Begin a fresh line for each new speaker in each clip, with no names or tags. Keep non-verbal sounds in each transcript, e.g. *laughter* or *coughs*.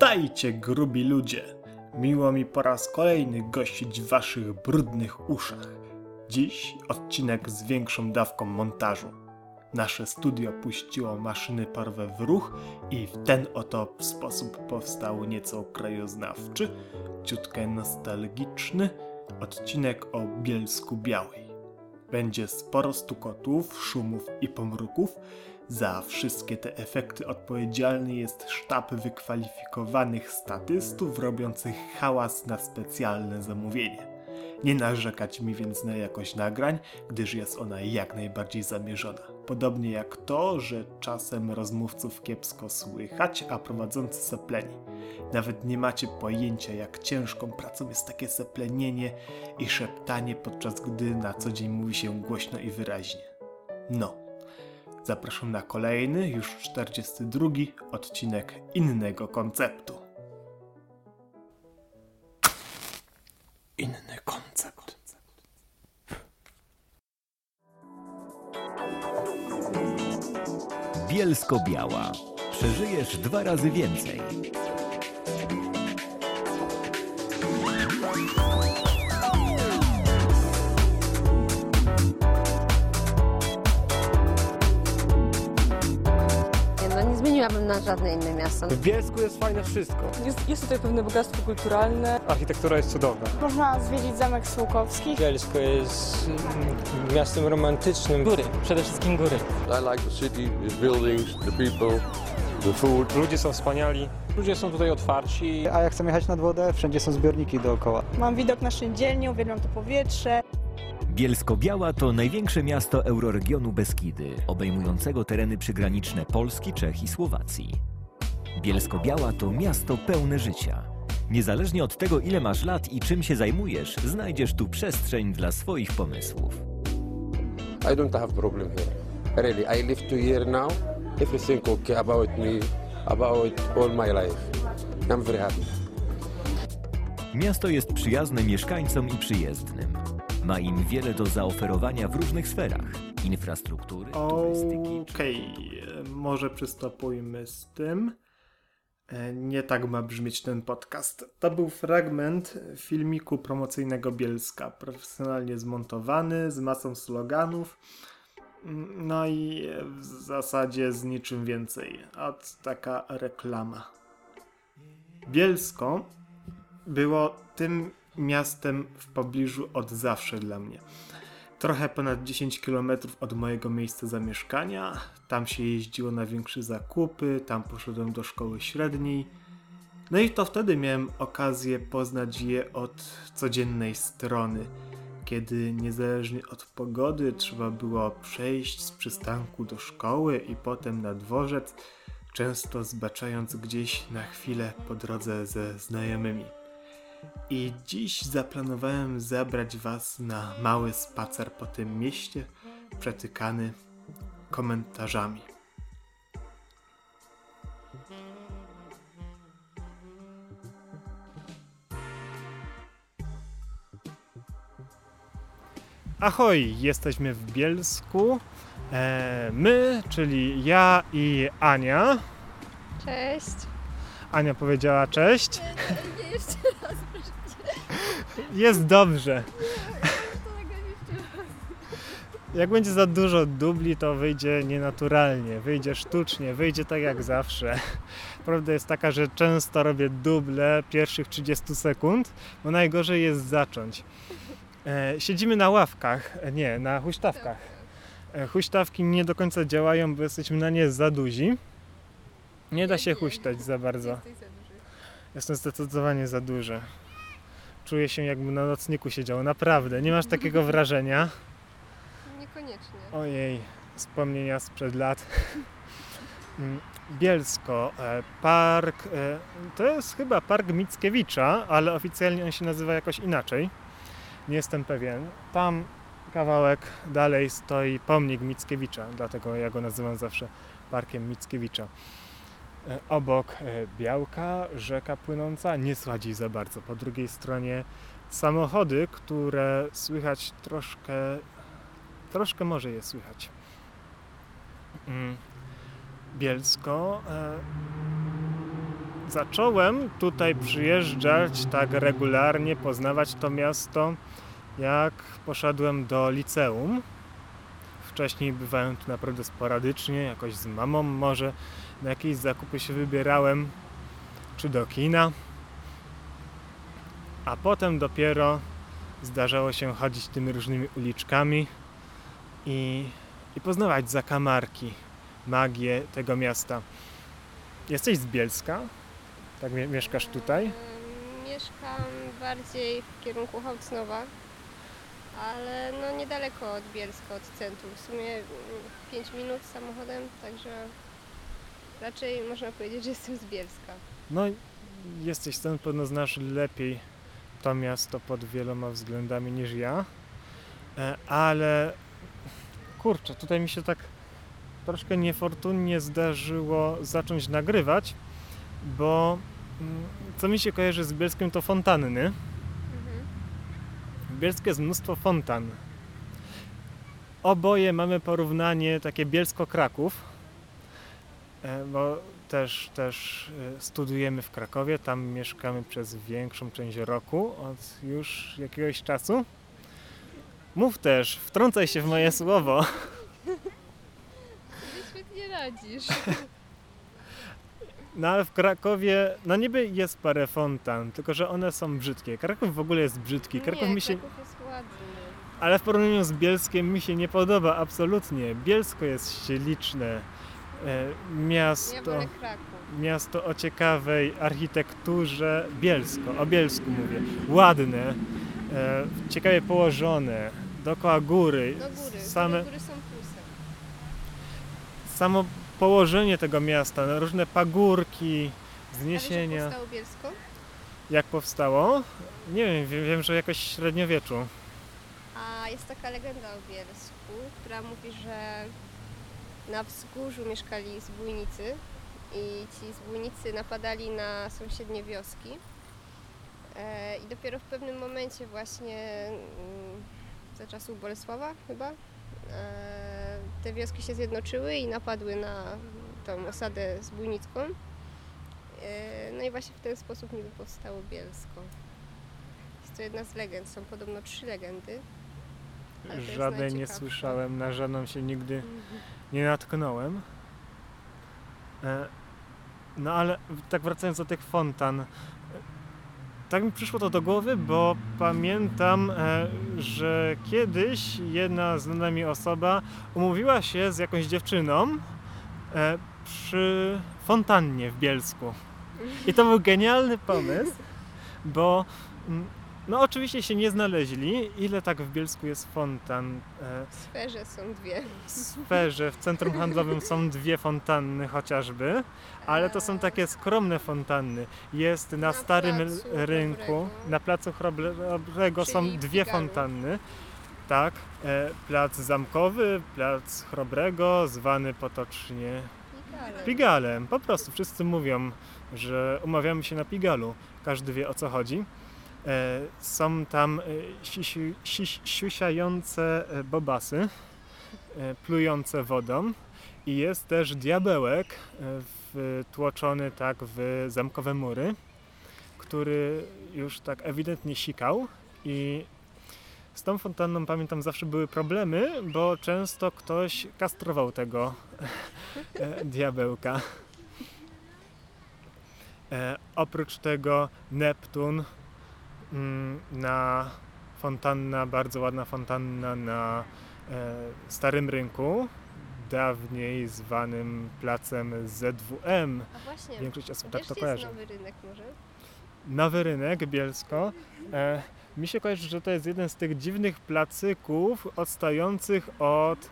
Witajcie, grubi ludzie! Miło mi po raz kolejny gościć w waszych brudnych uszach. Dziś odcinek z większą dawką montażu. Nasze studio puściło maszyny parowe w ruch i w ten oto sposób powstał nieco krajoznawczy, ciutkę nostalgiczny odcinek o Bielsku Białej. Będzie sporo stukotów, szumów i pomruków, za wszystkie te efekty odpowiedzialny jest sztab wykwalifikowanych statystów robiących hałas na specjalne zamówienie. Nie narzekać mi więc na jakość nagrań, gdyż jest ona jak najbardziej zamierzona. Podobnie jak to, że czasem rozmówców kiepsko słychać, a prowadzący sepleni. Nawet nie macie pojęcia, jak ciężką pracą jest takie seplenienie i szeptanie, podczas gdy na co dzień mówi się głośno i wyraźnie. No, zapraszam na kolejny, już 42 odcinek innego konceptu. Inny koncept.
Bielsko-Biała. Przeżyjesz dwa razy więcej.
Na żadne inne miasto.
W Bielsku jest fajne wszystko.
Jest, jest tutaj pewne bogactwo kulturalne.
Architektura jest cudowna.
Można zwiedzić Zamek Sułkowski.
Bielsko jest mm, miastem romantycznym.
Góry, przede wszystkim góry.
I like the city, its buildings, the people, the food.
Ludzie są wspaniali. Ludzie są tutaj otwarci.
A jak chcemy jechać nad wodę, wszędzie są zbiorniki dookoła.
Mam widok na Szyndzielnię, uwielbiam to powietrze.
Bielsko-Biała to największe miasto euroregionu Beskidy, obejmującego tereny przygraniczne Polski, Czech i Słowacji. Bielsko-Biała to miasto pełne życia. Niezależnie od tego, ile masz lat i czym się zajmujesz, znajdziesz tu przestrzeń dla swoich pomysłów.
I don't have problem here. Really, I live two years now. Everything okay about me, about all my life. I'm very happy.
Miasto jest przyjazne mieszkańcom i przyjezdnym. Ma im wiele do zaoferowania w różnych sferach infrastruktury, turystyki.
Okej, może przystopujmy z tym. E, Nie tak ma brzmieć ten podcast. To był fragment filmiku promocyjnego Bielska, profesjonalnie zmontowany, z masą sloganów. Mm, No i w zasadzie z niczym więcej. A taka reklama. Bielsko było tym miastem w pobliżu od zawsze dla mnie. Trochę ponad 10 km od mojego miejsca zamieszkania. Tam się jeździło na większe zakupy, tam poszedłem do szkoły średniej. No i to wtedy miałem okazję poznać je od codziennej strony, kiedy niezależnie od pogody trzeba było przejść z przystanku do szkoły i potem na dworzec, często zbaczając gdzieś na chwilę po drodze ze znajomymi. I dziś zaplanowałem zabrać Was na mały spacer po tym mieście, przetykany komentarzami. Ahoj, jesteśmy w Bielsku. E, my, czyli ja i Ania.
Cześć.
Ania powiedziała cześć. Jest dobrze. *laughs* Jak będzie za dużo dubli, to wyjdzie nienaturalnie, wyjdzie sztucznie, wyjdzie tak jak zawsze. Prawda jest taka, że często robię duble pierwszych 30 sekund, bo najgorzej jest zacząć. E, siedzimy na ławkach, e, nie, na huśtawkach. E, huśtawki nie do końca działają, bo jesteśmy na nie za duzi. Nie da się huśtać za bardzo. Jestem zdecydowanie za duży. Czuję się jakbym na nocniku siedział, naprawdę. Nie masz takiego wrażenia?
Niekoniecznie.
Ojej, wspomnienia sprzed lat. Mm, Bielsko, e, park, e, to jest chyba park Mickiewicza, ale oficjalnie on się nazywa jakoś inaczej. Nie jestem pewien. Tam kawałek dalej stoi pomnik Mickiewicza, dlatego ja go nazywam zawsze parkiem Mickiewicza. E, Obok e, Białka, rzeka płynąca, nie jej za bardzo. Po drugiej stronie samochody, które słychać troszkę, troszkę może je słychać. Mm. Bielsko e, zacząłem tutaj przyjeżdżać tak regularnie, poznawać to miasto, jak poszedłem do liceum. Wcześniej bywałem tu naprawdę sporadycznie, jakoś z mamą może. Na jakieś zakupy się wybierałem, czy do kina. A potem dopiero zdarzało się chodzić tymi różnymi uliczkami i, i poznawać zakamarki, magię tego miasta. Jesteś z Bielska? Tak mie- mieszkasz tutaj?
Ym, Mieszkam bardziej w kierunku Hołcnowa, ale no niedaleko od Bielska, od centrum. W sumie 5 minut samochodem, także raczej można powiedzieć, że jestem z Bielska.
No, jesteś stąd, pewno znasz lepiej to miasto pod wieloma względami niż ja. E, Ale kurczę, tutaj mi się tak troszkę niefortunnie zdarzyło zacząć nagrywać, bo mm, co mi się kojarzy z Bielskiem to fontanny.
Mhm.
W Bielsku jest mnóstwo fontan. Oboje mamy porównanie takie Bielsko-Kraków, bo też, też e, studiujemy w Krakowie, tam mieszkamy przez większą część roku, od już jakiegoś czasu. Mów też, wtrącaj się w moje słowo.
Ty świetnie radzisz.
No ale w Krakowie, no niby jest parę fontan, tylko że one są brzydkie. Kraków w ogóle jest brzydki. Kraków
Nie,
mi się,
Kraków jest ładny.
ale w porównaniu z Bielskiem mi się nie podoba absolutnie. Bielsko jest śliczne. E, miasto, miasto o ciekawej architekturze. Bielsko, o Bielsku mówię. Ładne, e, ciekawie położone, dookoła góry.
Do góry.
Same,
Góry, góry są plusem.
samo położenie tego miasta, no, różne pagórki, wzniesienia.
jak powstało Bielsko?
Jak powstało? Nie wiem, wiem, wiem że jakoś w średniowieczu.
A jest taka legenda o Bielsku, która mówi, że na wzgórzu mieszkali zbójnicy i ci zbójnicy napadali na sąsiednie wioski. E, I dopiero w pewnym momencie właśnie mm, za czasów Bolesława chyba e, te wioski się zjednoczyły i napadły na tą osadę zbójnicką. E, No i właśnie w ten sposób niby powstało Bielsko. Jest to jedna z legend, są podobno trzy legendy.
Żadnej nie słyszałem, na żadną się nigdy nie natknąłem. E, No ale tak wracając do tych fontan. e, Tak mi przyszło to do głowy, bo pamiętam, e, że kiedyś jedna znana mi osoba umówiła się z jakąś dziewczyną przy fontannie w Bielsku. I to był genialny pomysł, bo mm, no oczywiście się nie znaleźli, ile tak w Bielsku jest fontan. E,
W sferze są dwie.
w sferze, w centrum handlowym są dwie fontanny chociażby, ale to są takie skromne fontanny. Jest na,
Na
starym rynku,
Chrobrego.
na placu Chrobrego są dwie fontanny. Tak, e, plac zamkowy, plac Chrobrego, zwany potocznie
Pigalem.
Pigalem. Po prostu wszyscy mówią, że umawiamy się na Pigalu. Każdy wie o co chodzi. E, są tam e, siusiające e, bobasy, plujące wodą i jest też diabełek wtłoczony tak w zamkowe mury, który już tak ewidentnie sikał i z tą fontanną pamiętam zawsze były problemy, bo często ktoś kastrował tego diabełka. E, oprócz tego Neptun na fontanna, bardzo ładna fontanna na e, Starym Rynku, dawniej zwanym placem ZWM.
A właśnie,
Większość osób tak to kojarzy.
nowy rynek może?
Nowy Rynek, Bielsko. E, mi się kojarzy, że to jest jeden z tych dziwnych placyków odstających od,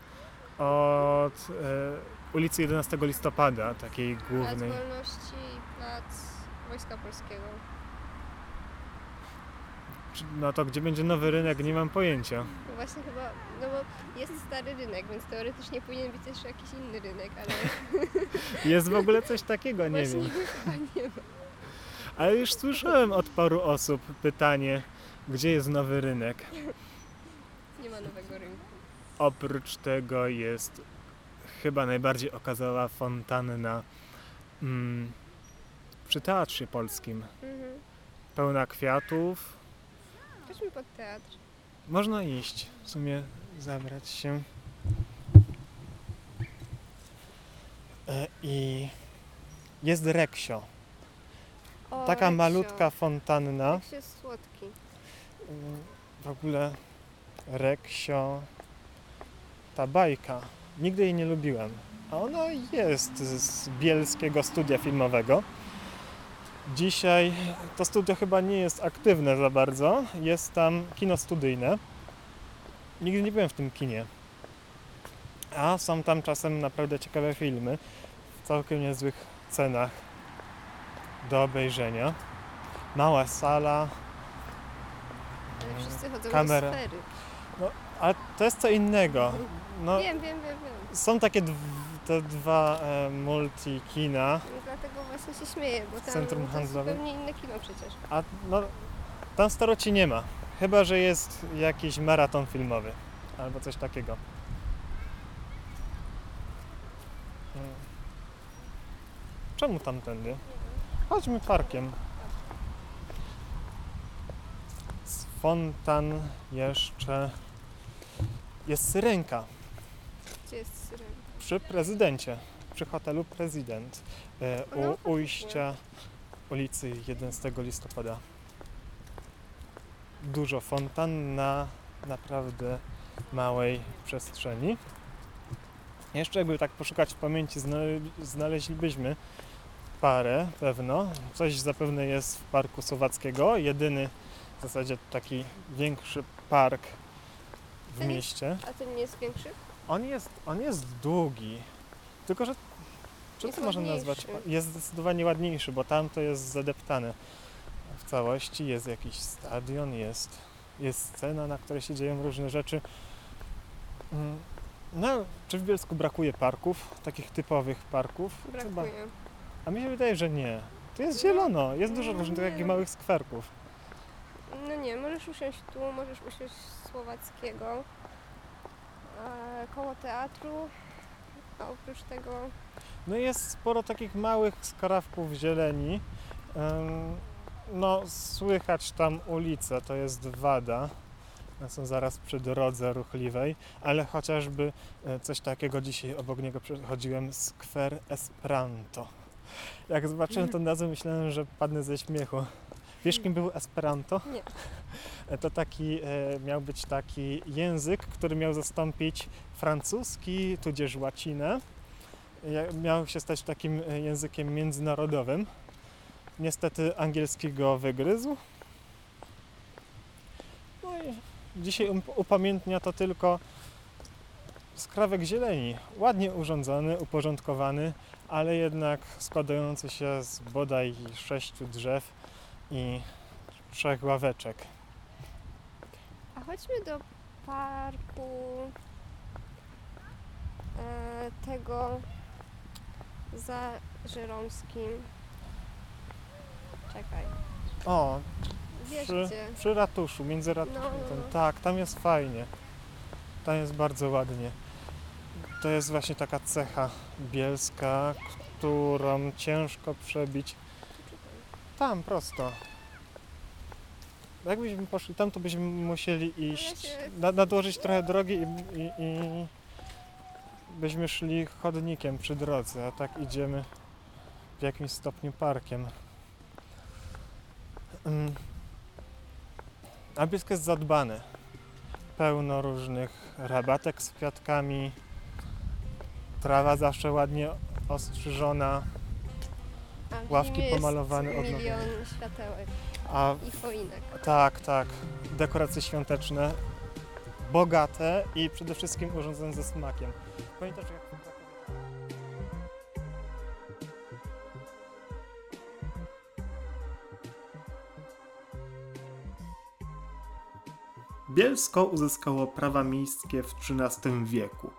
od e, ulicy 11 listopada, takiej
Plac
głównej.
Wolności i Plac Wojska Polskiego.
Czy- No to gdzie będzie nowy rynek, nie mam pojęcia.
No właśnie chyba, no bo jest stary rynek, więc teoretycznie powinien być też jakiś inny rynek, ale *laughs*
Jest w ogóle coś takiego, nie
właśnie
wiem. *laughs*
chyba nie ma.
Ale już słyszałem od paru osób pytanie, gdzie jest nowy rynek.
Nie ma nowego rynku.
Oprócz tego jest chyba najbardziej okazała fontanna mm, przy Teatrze Polskim.
Mhm.
Pełna kwiatów.
Chodźmy pod teatr.
Można iść, w sumie zabrać się. E, I jest reksio.
O,
Taka
Reksio.
malutka fontanna.
Reksio jest słodki.
W ogóle reksio. Ta bajka. Nigdy jej nie lubiłem. A ona jest z bielskiego studia filmowego. Dzisiaj to studio chyba nie jest aktywne za bardzo. Jest tam kino studyjne. Nigdy nie byłem w tym kinie. A są tam czasem naprawdę ciekawe filmy w całkiem niezłych cenach do obejrzenia. Mała sala,
Ale wszyscy chodzą
kamera.
sfery.
ale to jest co innego. No,
Wiem, wiem, wiem, wiem.
są takie te dwa e, multi-kina,
No Dlatego właśnie się śmieję, bo tam
Centrum handlowe.
zupełnie inne kino przecież.
a no, tam staroci nie ma. Chyba, że jest jakiś maraton filmowy albo coś takiego. Mm. Czemu tamtędy? Chodźmy parkiem. Z fontan jeszcze jest syrenka
Gdzie jest syrena?
Przy prezydencie, przy hotelu Prezydent e,
No,
u
faktycznie.
ujścia ulicy 11 listopada. Dużo fontan na naprawdę małej przestrzeni. Jeszcze jakby tak poszukać w pamięci, znale- znaleźlibyśmy parę pewno. Coś zapewne jest w Parku Słowackiego, jedyny w zasadzie taki większy park w mieście.
A ten nie jest większy?
On jest, on jest długi, tylko że czy
Jest
to można nazwać? Jest zdecydowanie ładniejszy, bo tam to jest zadeptane w całości. Jest jakiś stadion, jest, jest scena, na której się dzieją różne rzeczy. Mm, No, czy w Bielsku brakuje parków, takich typowych parków? Chyba.
Brakuje.
A mi się wydaje, że nie. Tu jest zielono, jest dużo
No,
różnych takich małych skwerków.
No nie, możesz usiąść tu, możesz usiąść z Słowackiego. Koło teatru. A oprócz tego
No jest sporo takich małych skrawków zieleni. No, słychać tam ulicę, to jest wada. Są zaraz przy drodze ruchliwej, ale chociażby e, coś takiego dzisiaj obok niego przechodziłem, Skwer Esperanto. Jak zobaczyłem tę nazwę, myślałem, że padnę ze śmiechu. Wiesz, kim był Esperanto?
Nie. *laughs*
To taki, e, miał być taki język, który miał zastąpić francuski, tudzież łacinę. Miał się stać takim e, językiem międzynarodowym. Niestety angielski go wygryzł. No i dzisiaj um- upamiętnia to tylko skrawek zieleni. Ładnie urządzony, uporządkowany, ale jednak składający się z bodaj sześciu drzew i trzech ławeczek.
A chodźmy do parku e, tego za Żeromskim. Czekaj.
O,
Wiesz
Przy-
gdzie?
przy ratuszu, między ratuszem.
No, no.
Tak, tam jest fajnie. Tam jest bardzo ładnie. To jest właśnie taka cecha bielska, którą ciężko przebić. Tam, prosto. Jakbyśmy poszli tam, to byśmy musieli iść,
się-
na, nadłożyć trochę drogi i, i, i byśmy szli chodnikiem przy drodze, a tak idziemy w jakimś stopniu parkiem. Mm. A Bielsko jest zadbane. Pełno różnych rabatek z kwiatkami. Trawa zawsze ładnie ostrzyżona, Ławki
zimie jest
pomalowane,
milion
odnowione.
światełek
a
i choinek.
tak, tak, dekoracje świąteczne, bogate i przede wszystkim urządzone ze smakiem. Pamiętasz jak Bielsko uzyskało prawa miejskie w XIII wieku.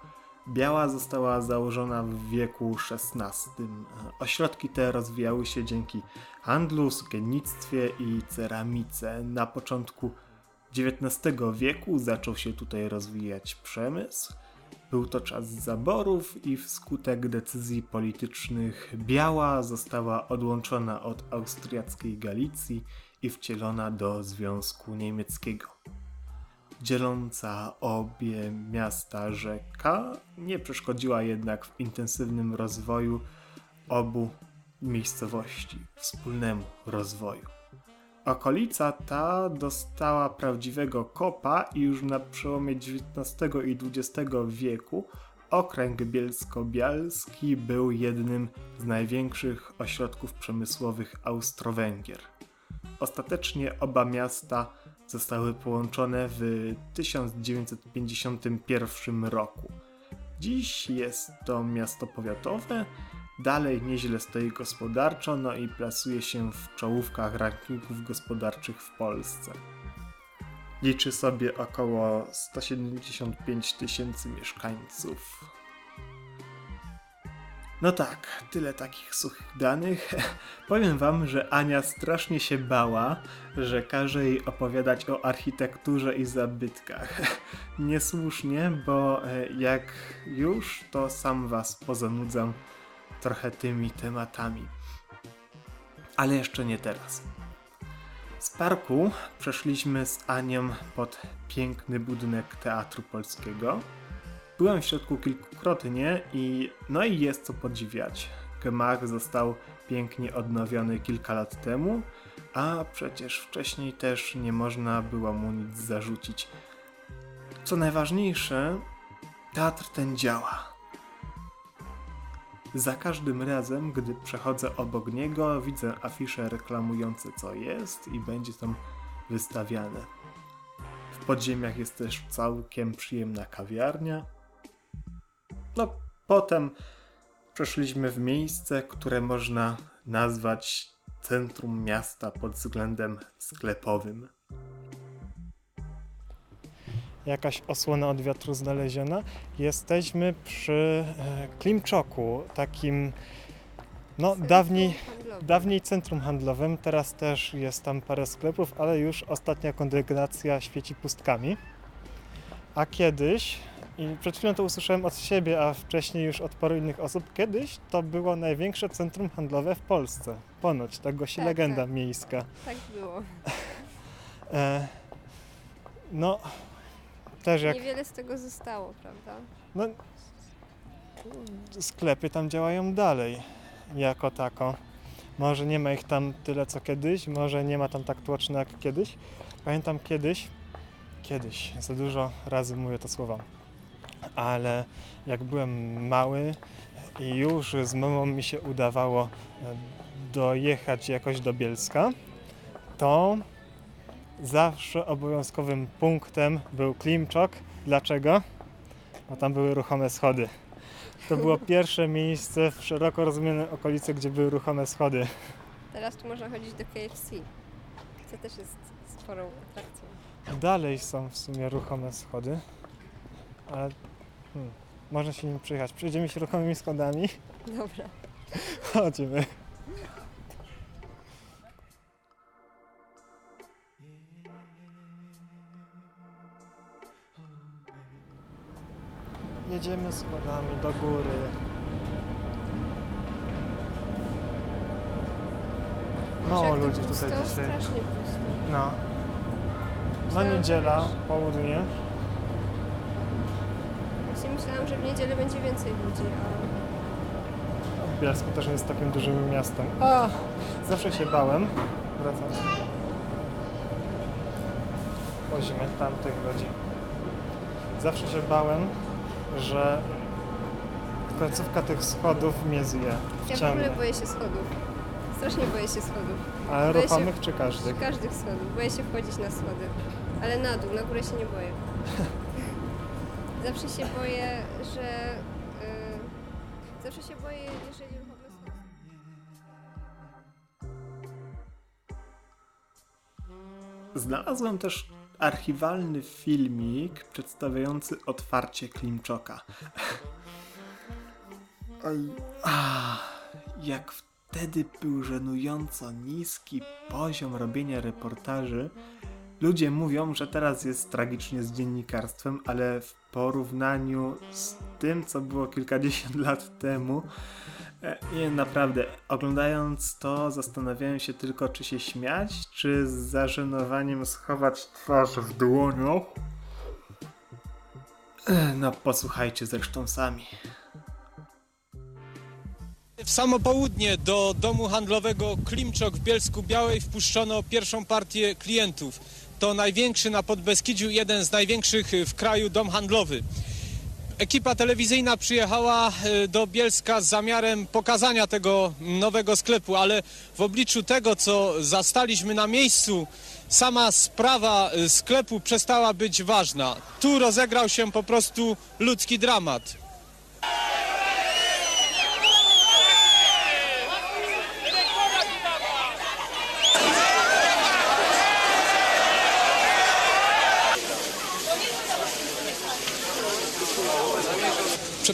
Biała została założona w wieku XVI. Ośrodki te rozwijały się dzięki handlu, sukiennictwie i ceramice. Na początku XIX wieku zaczął się tutaj rozwijać przemysł Był to czas zaborów i wskutek decyzji politycznych Biała została odłączona od austriackiej Galicji i wcielona do Związku Niemieckiego. Dzieląca obie miasta rzeka nie przeszkodziła jednak w intensywnym rozwoju obu miejscowości, wspólnemu rozwoju. Okolica ta dostała prawdziwego kopa i już na przełomie XIX i XX wieku okręg bielsko-bialski był jednym z największych ośrodków przemysłowych Austro-Węgier. Ostatecznie oba miasta zostały połączone w 1951 roku. Dziś jest to miasto powiatowe, dalej nieźle stoi gospodarczo, no i plasuje się w czołówkach rankingów gospodarczych w Polsce. Liczy sobie około 175 tysięcy mieszkańców. No tak, tyle takich suchych danych. *laughs* Powiem wam, że Ania strasznie się bała, że każe jej opowiadać o architekturze i zabytkach. *laughs* Niesłusznie, bo e, jak już, to sam was pozanudzam trochę tymi tematami. Ale jeszcze nie teraz. Z parku przeszliśmy z Anią pod piękny budynek Teatru Polskiego. Byłem w środku kilkukrotnie i no i jest co podziwiać. Gmach został pięknie odnowiony kilka lat temu, a przecież wcześniej też nie można było mu nic zarzucić. Co najważniejsze, teatr ten działa. Za każdym razem, gdy przechodzę obok niego, widzę afisze reklamujące co jest i będzie tam wystawiane. W podziemiach jest też całkiem przyjemna kawiarnia. No, potem przeszliśmy w miejsce, które można nazwać centrum miasta pod względem sklepowym.
jakaś osłona od wiatru znaleziona. Jesteśmy przy e, Klimczoku, takim no dawniej,
Handlowy.
dawniej centrum handlowym, teraz też jest tam parę sklepów, ale już ostatnia kondygnacja świeci pustkami. A kiedyś, i przed chwilą to usłyszałem od siebie, a wcześniej już od paru innych osób, kiedyś to było największe centrum handlowe w Polsce. Ponoć, tak głosi
Tak,
legenda
tak.
miejska.
Tak było. *laughs*
E, no, też jak
Niewiele z tego zostało, prawda?
No, sklepy tam działają dalej, jako tako. Może nie ma ich tam tyle co kiedyś, może nie ma tam tak tłoczno jak kiedyś. Pamiętam kiedyś, kiedyś, za dużo razy mówię to słowa, ale jak byłem mały i już z mamą mi się udawało e, dojechać jakoś do Bielska, to zawsze obowiązkowym punktem był Klimczok. Dlaczego? Bo tam były ruchome schody. To było *laughs* pierwsze miejsce w szeroko rozumianej okolicy, gdzie były ruchome schody.
Teraz tu można chodzić do KFC. Co też jest sporą atrakcją.
Dalej są w sumie ruchome schody, ale hmm, można się nim przyjechać. Przejdziemy się ruchomymi schodami.
Dobra. *laughs*
Chodźmy. Jedziemy schodami do góry. Mało
Jak to
ludzi
pusto,
tutaj dzisiaj.
strasznie pusto.
No. No
że
niedziela, południe.
Właśnie myślałam, że w niedzielę będzie więcej ludzi, a...
Bielsko też nie jest takim dużym miastem. A, zawsze się bałem. Wracam. Wozimy tamtych ludzi. Zawsze się bałem, że końcówka tych schodów mnie zje.
Ja w
Wciągnie.
ogóle boję się schodów. Strasznie boję się schodów.
Ale
boję się-
ruchomych czy każdych?
Każdych schodów. Boję się wchodzić na schody. Ale na dół, na górę się nie boję. *laughs* Zawsze się boję, że... y, zawsze się boję, jeżeli ruchome schody...
Znalazłem też archiwalny filmik przedstawiający otwarcie Klimczoka. *laughs* Oj, a, jak wtedy był żenująco niski poziom robienia reportaży,
Ludzie mówią, że teraz jest tragicznie z dziennikarstwem, ale w porównaniu z tym, co było kilkadziesiąt *laughs* lat temu, e, nie, naprawdę, oglądając to, zastanawiałem się tylko, czy się śmiać, czy z zażenowaniem schować twarz w dłoniach. E, No, posłuchajcie zresztą sami.
W samo południe do domu handlowego Klimczok w Bielsku Białej wpuszczono pierwszą partię klientów. To największy na Podbeskidziu, jeden z największych w kraju dom handlowy. Ekipa telewizyjna przyjechała e, do Bielska z zamiarem pokazania tego nowego sklepu, ale w obliczu tego, co zastaliśmy na miejscu, sama sprawa e, sklepu przestała być ważna. Tu rozegrał się po prostu ludzki dramat.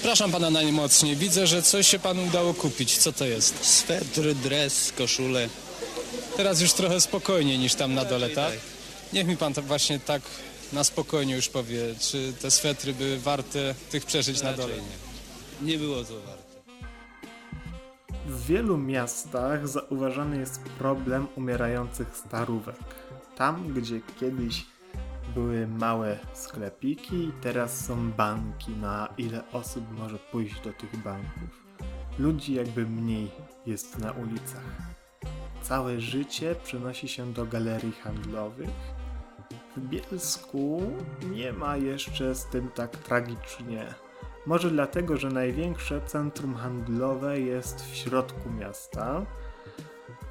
Przepraszam pana najmocniej. Widzę, że coś się panu udało kupić. Co to jest?
Swetr, dres, koszule.
Teraz już trochę spokojniej niż tam na dole, tak?
tak.
Niech mi pan to właśnie tak na spokojnie już powie, czy te swetry były warte tych przeżyć na dole.
Nie. Nie było to warte.
W wielu miastach zauważany jest problem umierających starówek. Tam, gdzie kiedyś były małe sklepiki, teraz są banki, na ile osób może pójść do tych banków. Ludzi jakby mniej jest na ulicach. Całe życie przenosi się do galerii handlowych. W Bielsku nie ma jeszcze z tym tak tragicznie. Może dlatego, że największe centrum handlowe jest w środku miasta,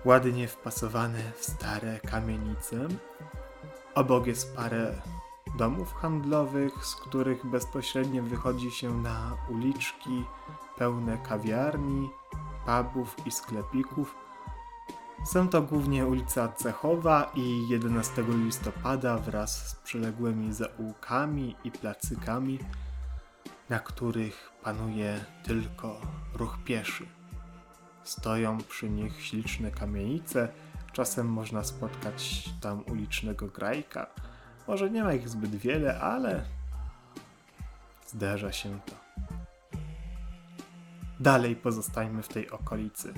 ładnie wpasowane w stare kamienice. Obok jest parę domów handlowych, z których bezpośrednio wychodzi się na uliczki pełne kawiarni, pubów i sklepików. Są to głównie ulica Cechowa i 11 listopada wraz z przyległymi zaułkami i placykami na których panuje tylko ruch pieszy. Stoją przy nich śliczne kamienice, czasem można spotkać tam ulicznego grajka. Może nie ma ich zbyt wiele, ale zdarza się to. Dalej pozostańmy w tej okolicy.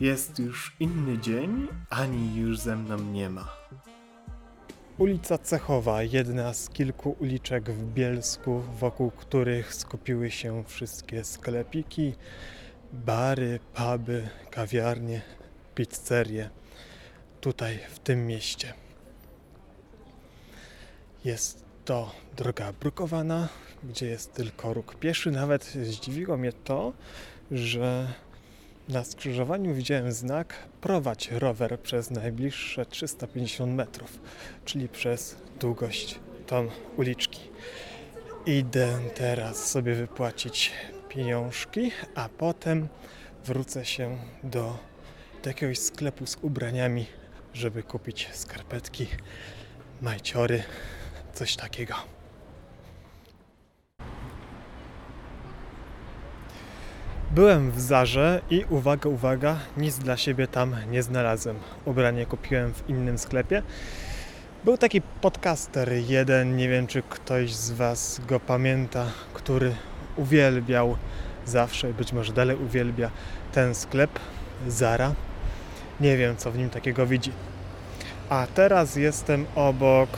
Jest już inny dzień, ani już ze mną nie ma.
Ulica Cechowa, jedna z kilku uliczek w Bielsku, wokół których skupiły się wszystkie sklepiki, bary, puby, kawiarnie, pizzerie. Tutaj, w tym mieście. Jest to droga brukowana, gdzie jest tylko róg pieszy. Nawet zdziwiło mnie to, że na skrzyżowaniu widziałem znak prowadź rower przez najbliższe 350 metrów, czyli przez długość tą uliczki. Idę teraz sobie wypłacić pieniążki, a potem wrócę się do, do jakiegoś sklepu z ubraniami, żeby kupić skarpetki, majciory, coś takiego. Byłem w Zarze i uwaga, uwaga, nic dla siebie tam nie znalazłem. Ubranie kupiłem w innym sklepie. Był taki podcaster jeden, nie wiem czy ktoś z Was go pamięta, który uwielbiał zawsze, być może dalej uwielbia ten sklep Zara. Nie wiem co w nim takiego widzi. A teraz jestem obok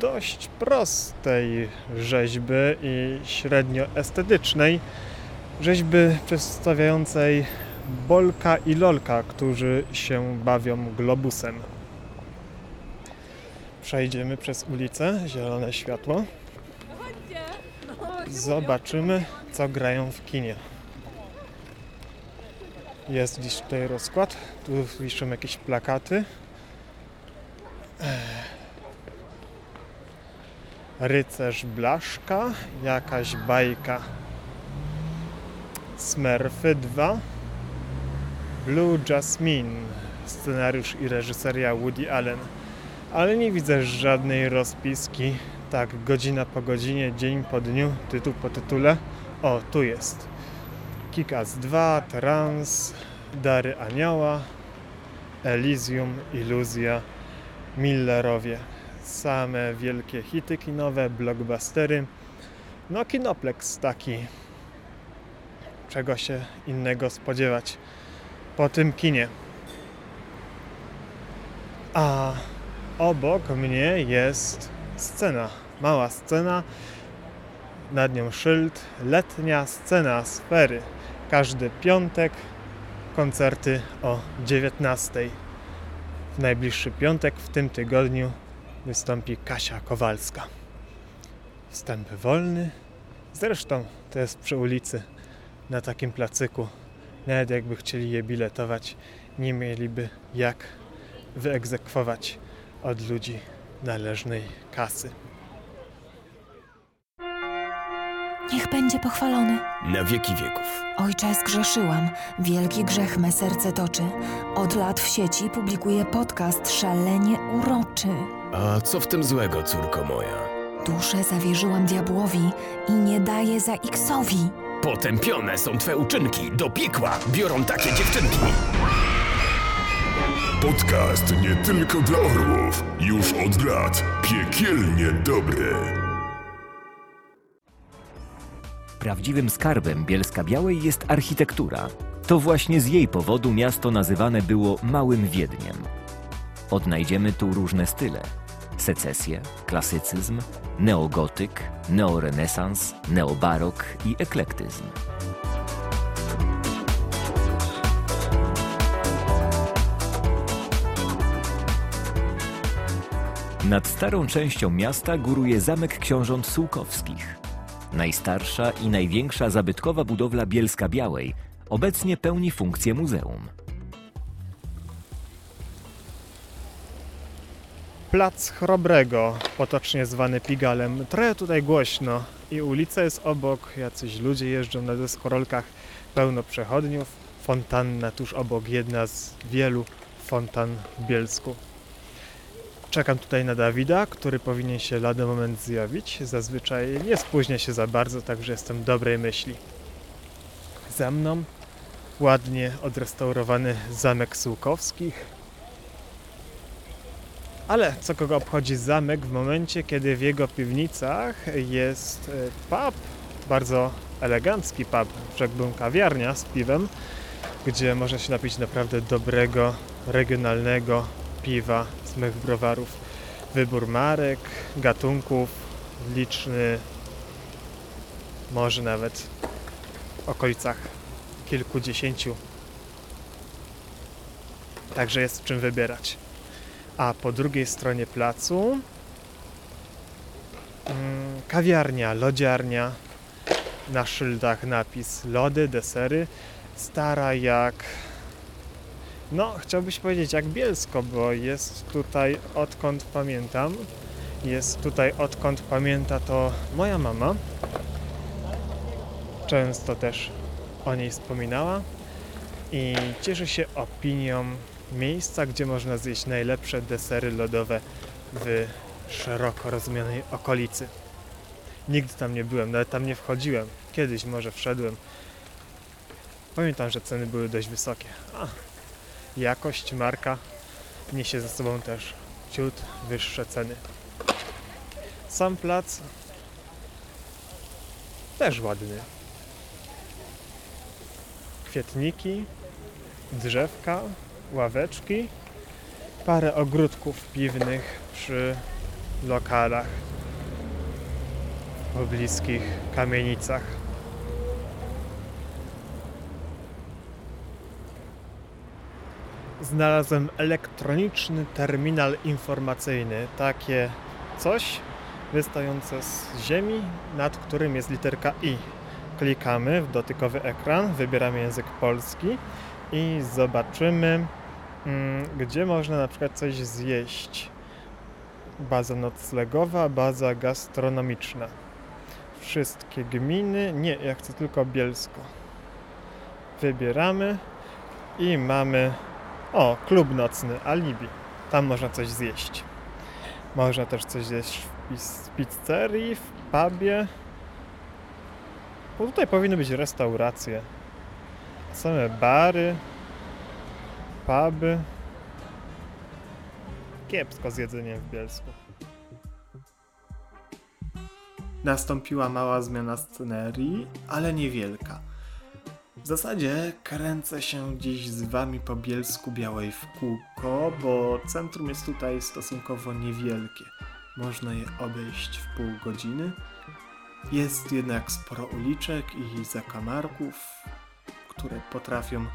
dość prostej rzeźby i średnio estetycznej rzeźby przedstawiającej Bolka i Lolka, którzy się bawią globusem. Przejdziemy przez ulicę, zielone światło. Zobaczymy, co grają w kinie. Jest gdzieś tutaj rozkład, tu wiszą jakieś plakaty. Rycerz Blaszka, jakaś bajka. Smurfy 2, Blue Jasmine, scenariusz i reżyseria Woody Allen. Ale nie widzę żadnej rozpiski. Tak, godzina po godzinie, dzień po dniu, tytuł po tytule. O, tu jest. Kikas 2, Trans, Dary Anioła, Elysium, Iluzja, Millerowie. same wielkie hity kinowe, blockbustery. No kinoplex taki. Czego się innego spodziewać po tym kinie. A obok mnie jest scena, mała scena, nad nią szyld, letnia scena sfery. Każdy piątek koncerty o 19. W najbliższy piątek w tym tygodniu wystąpi Kasia Kowalska. Wstęp wolny. Zresztą to jest przy ulicy, na takim placyku. Nawet jakby chcieli je biletować, nie mieliby jak wyegzekwować od ludzi należnej kasy.
Niech będzie pochwalony.
Na wieki wieków.
Ojcze, zgrzeszyłam. Wielki grzech me serce toczy. Od lat w sieci publikuję podcast szalenie uroczy.
A co w tym złego, córko moja?
Duszę zawierzyłam diabłowi i nie daję za X-owi.
Potępione są twe uczynki. Do piekła biorą takie dziewczynki.
Podcast nie tylko dla orłów. Już od lat piekielnie dobry.
Prawdziwym skarbem Bielska Białej jest architektura. To właśnie z jej powodu miasto nazywane było Małym Wiedniem. Odnajdziemy tu różne style: secesję, klasycyzm, neogotyk, neorenesans, neobarok i eklektyzm. Nad starą częścią miasta góruje zamek książąt Sułkowskich. Najstarsza i największa zabytkowa budowla Bielska Białej obecnie pełni funkcję muzeum.
Plac Chrobrego, potocznie zwany Pigalem. Trochę tutaj głośno i ulica jest obok, jacyś ludzie jeżdżą na deskorolkach, pełno przechodniów. Fontanna tuż obok, jedna z wielu fontan w Bielsku. Czekam tutaj na Dawida, który powinien się lada moment zjawić. Zazwyczaj nie spóźnia się za bardzo, także jestem dobrej myśli. Za mną ładnie odrestaurowany zamek Sułkowskich. Ale co kogo obchodzi zamek w momencie, kiedy w jego piwnicach jest e, pub, bardzo elegancki pub, rzekłbym kawiarnia z piwem, gdzie można się napić naprawdę dobrego, regionalnego piwa mych browarów. Wybór marek, gatunków, liczny, może nawet w okolicach kilkudziesięciu. Także jest czym wybierać. A po drugiej stronie placu mm, kawiarnia, lodziarnia. Na szyldach napis lody, desery. Stara jak no, chciałbyś powiedzieć jak Bielsko, bo jest tutaj odkąd pamiętam. Jest tutaj odkąd pamięta to moja mama. Często też o niej wspominała i cieszy się opinią miejsca, gdzie można zjeść najlepsze desery lodowe w szeroko rozumianej okolicy. Nigdy tam nie byłem, nawet tam nie wchodziłem. Kiedyś może wszedłem. Pamiętam, że ceny były dość wysokie. A, jakość, marka niesie ze sobą też ciut wyższe ceny. Sam plac też ładny. Kwietniki, drzewka, ławeczki, parę ogródków piwnych przy lokalach pobliskich kamienicach. Znalazłem elektroniczny terminal informacyjny. Takie coś wystające z ziemi, nad którym jest literka I. Klikamy w dotykowy ekran, wybieramy język polski i zobaczymy, mm, gdzie można na przykład coś zjeść. Baza noclegowa, baza gastronomiczna. Wszystkie gminy. Nie, ja chcę tylko Bielsko. Wybieramy i mamy o, klub nocny, alibi. Tam można coś zjeść. Można też coś zjeść w pizzerii, w pubie. Bo tutaj powinny być restauracje. Same bary, puby. Kiepsko z jedzeniem w Bielsku.
Nastąpiła mała zmiana scenerii, ale niewielka. W zasadzie kręcę się gdzieś z wami po Bielsku Białej w kółko, bo centrum jest tutaj stosunkowo niewielkie. Można je obejść w pół godziny. Jest jednak sporo uliczek i zakamarków, które potrafią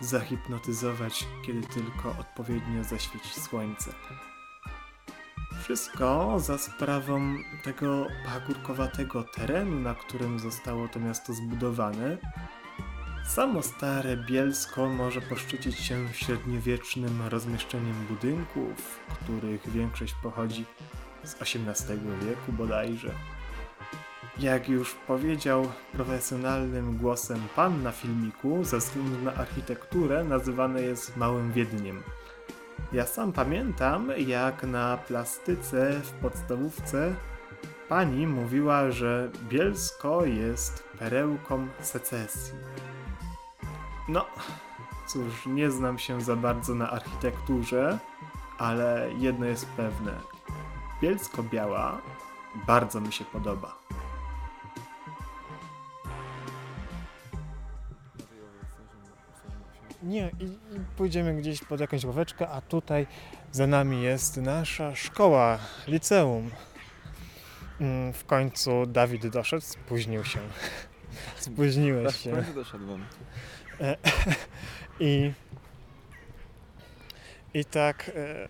zahipnotyzować, kiedy tylko odpowiednio zaświeci słońce. Wszystko za sprawą tego pagórkowatego terenu, na którym zostało to miasto zbudowane. Samo stare Bielsko może poszczycić się średniowiecznym rozmieszczeniem budynków, których większość pochodzi z XVIII wieku bodajże. Jak już powiedział profesjonalnym głosem pan na filmiku, ze względu na architekturę nazywane jest Małym Wiedniem. Ja sam pamiętam, jak na plastyce w podstawówce pani mówiła, że Bielsko jest perełką secesji. No, cóż, nie znam się za bardzo na architekturze, ale jedno jest pewne. Bielsko-Biała bardzo mi się podoba.
Nie, i, i pójdziemy gdzieś pod jakąś ławeczkę, a tutaj za nami jest nasza szkoła, liceum. Mm, W końcu Dawid doszedł, spóźnił się. *laughs* Spóźniłeś
W
się.
końcu doszedłem. *laughs*
I, I tak e,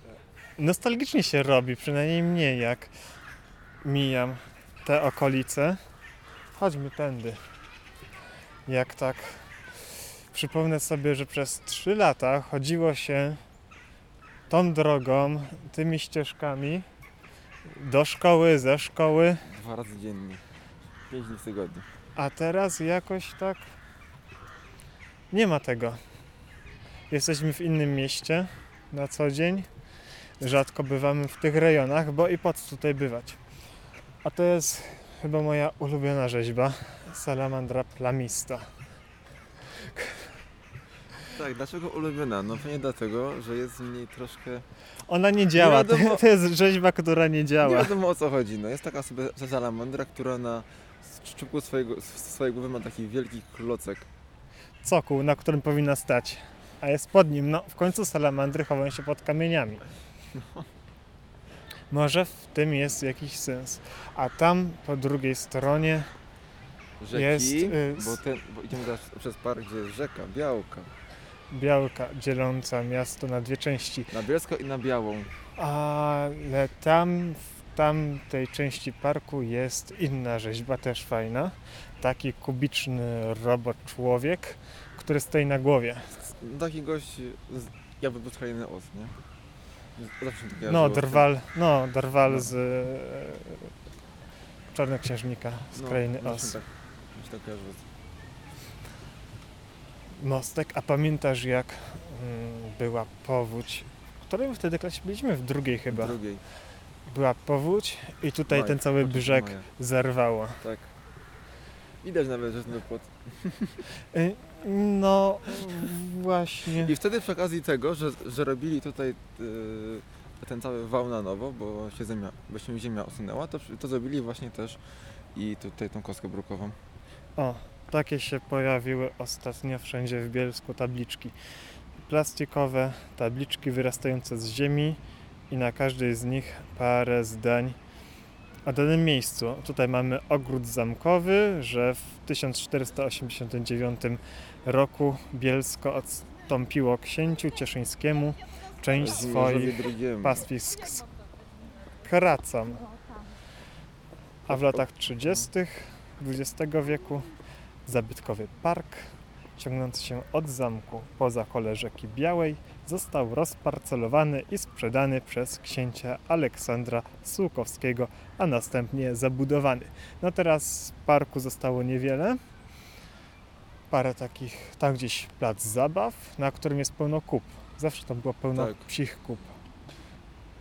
nostalgicznie się robi, przynajmniej mnie, jak mijam te okolice. Chodźmy tędy. Jak tak przypomnę sobie, że przez 3 lata chodziło się tą drogą, tymi ścieżkami do szkoły, ze szkoły,
Dwa razy dziennie. Pięć dni w tygodniu.
a teraz jakoś tak nie ma tego. Jesteśmy w innym mieście na co dzień. Rzadko bywamy w tych rejonach, bo i po co tutaj bywać. A to jest chyba moja ulubiona rzeźba. Salamandra plamista.
Tak, dlaczego ulubiona? No pewnie dlatego, że jest w niej troszkę...
Ona nie działa.
Nie wiadomo-
To, jest rzeźba, która nie
Nie
działa.
wiadomo o co chodzi. No jest taka sobie salamandra, która na szczupku swojego, swojej głowy ma taki wielki klocek.
Cokół, na którym powinna stać. A jest pod nim. No, w końcu salamandry chowają się pod kamieniami. *laughs* Może w tym jest jakiś sens. A tam po drugiej stronie
Rzeki,
jest y,
bo, ten, bo idziemy teraz przez park, gdzie jest rzeka, Białka.
białka dzieląca miasto na dwie części.
Na Bielsko i na Białą.
Ale tam, w tamtej części parku jest inna rzeźba, też fajna. Taki kubiczny robot człowiek, który stoi na głowie.
No, taki gość z, jakby był z krainy Oz, nie? Zawsze
No, drwal, no, drwal
No.
z e, Czarnoksiężnika z
No,
krainy Os.
Tak, mi się tak z-
Mostek, a pamiętasz jak mm, była powódź, w której my wtedy klasie byliśmy? W drugiej chyba.
w drugiej.
Była powódź i tutaj ten cały
początek
brzeg
maja.
zerwało.
Tak. Widać nawet, że ten płot. *laughs*
Y, No właśnie.
I wtedy przy okazji tego, że, że robili tutaj yy, ten cały wał na nowo, bo się ziemia, bo się ziemia osunęła, to, przy- to zrobili właśnie też i tutaj tą kostkę brukową.
O, takie się pojawiły ostatnio wszędzie w Bielsku tabliczki. Plastikowe tabliczki wyrastające z ziemi i na każdej z nich parę zdań o danym miejscu. Tutaj mamy ogród zamkowy, że w 1489 roku Bielsko odstąpiło księciu cieszyńskiemu część swoich pastwisk z Kracam. A w latach 30. XX wieku zabytkowy park ciągnący się od zamku po zakole rzeki Białej został rozparcelowany i sprzedany przez księcia Aleksandra Sułkowskiego, a następnie zabudowany. No teraz parku zostało niewiele. Parę takich, tam gdzieś plac zabaw, na którym jest pełno kup. Zawsze tam było pełno
Tak.
psich kup.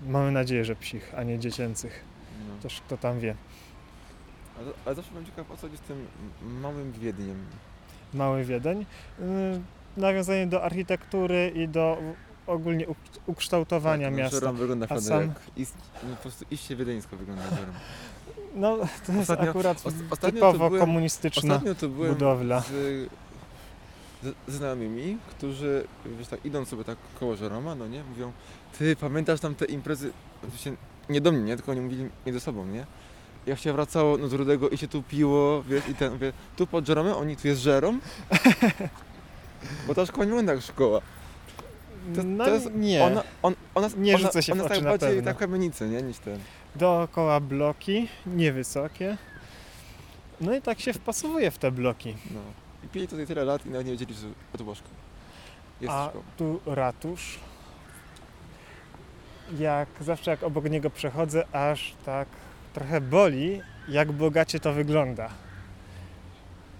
Mamy nadzieję, że psich, a nie dziecięcych.
No.
Też kto tam wie.
Ale, ale zawsze byłem ciekaw, o co chodzi z tym małym Wiedniem.
Mały Wiedeń. Yy, Nawiązanie do architektury i do ogólnie uk- ukształtowania
tak,
miasta.
Żerom wygląda
A sam
jak ist, no, po prostu iście wiedeńsko wygląda Żerom. *laughs*
No, to jest
Ostatnio-
akurat
os- ostatnio to
typowo
byłem-
komunistyczna budowla.
Z, z, znajomymi, którzy, wiesz, tak idąc sobie tak koło Żeroma, no nie, mówią, ty pamiętasz tam te imprezy, oczywiście nie do mnie, nie, tylko oni mówili między sobą, nie? Jak się wracało no, z Rudego i się tu piło, wiesz, i ten, mówię, tu pod Żeromem, oni tu jest Żerom? *laughs* Bo ta szkoła nie wygląda jak szkoła. To,
No
to jest,
nie.
Ona, on, ona,
Nie
ona,
rzucę się w
ona
oczy
tak
na
bardziej
pewno.
tak kamienicy, nie, niż ten.
Dookoła bloki, niewysokie. No i tak się wpasowuje w te bloki.
No. I pili tutaj tyle lat i nawet nie wiedzieli, że to była szkoła. Jest
A
szkoła.
tu ratusz. Jak zawsze jak obok niego przechodzę, aż tak trochę boli, jak bogacie to wygląda.